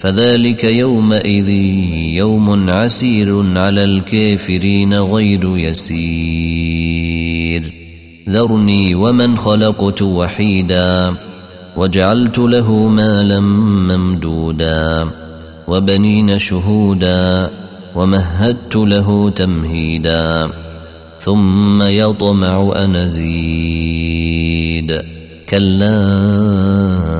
فذلك يومئذ يوم عسير على الكافرين غير يسير. ذرني ومن خلقت وحيدا وجعلت له مالا ممدودا وبنين شهودا ومهدت له تمهيدا ثم يطمع أن أزيد. كلا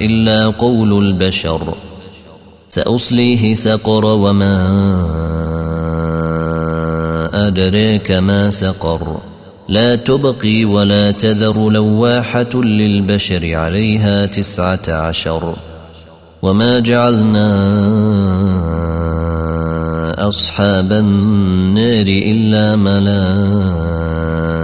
إلا قول البشر. سأصليه سقر وما أدريك ما سقر. لا تبقي ولا تذر لواحة للبشر عليها تسعة عشر. وما جعلنا أصحاب النار إلا ملائكة.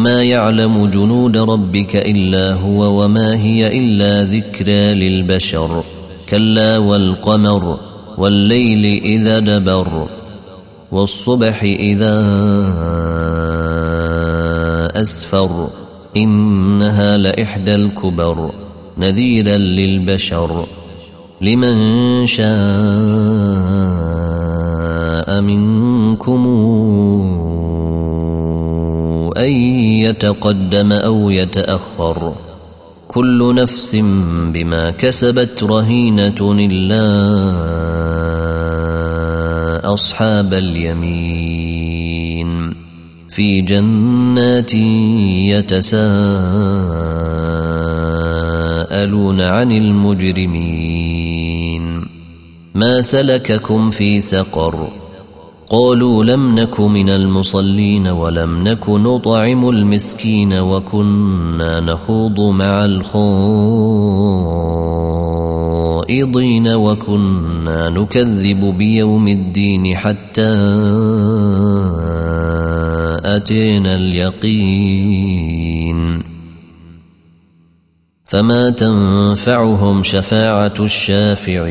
وما يعلم جنود ربك الا هو وما هي الا ذكرى للبشر كلا والقمر والليل اذا دبر والصبح اذا اسفر انها لاحدى الكبر نذيرا للبشر لمن شاء منكم أن يتقدم أو يتأخر. كل نفس بما كسبت رهينة إلا أصحاب اليمين. في جنات يتساءلون عن المجرمين. ما سلككم في سقر؟ قالوا لم نك من المصلين ولم نك نطعم المسكين وكنا نخوض مع الخائضين وكنا نكذب بيوم الدين حتى أتينا اليقين. فما تنفعهم شفاعة الشافعين.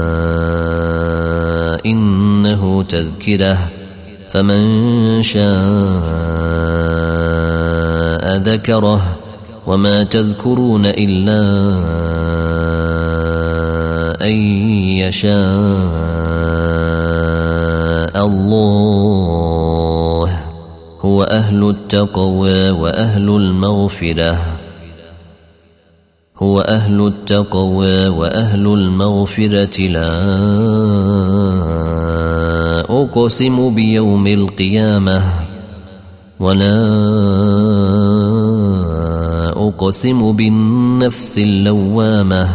إنه تذكرة. فمن شاء ذكره وما تذكرون إلا أن يشاء الله. هو أهل التقوى وأهل المغفرة. هو أهل التقوى وأهل المغفرة. لا أقسم بيوم القيامة ولا أقسم بالنفس اللوامة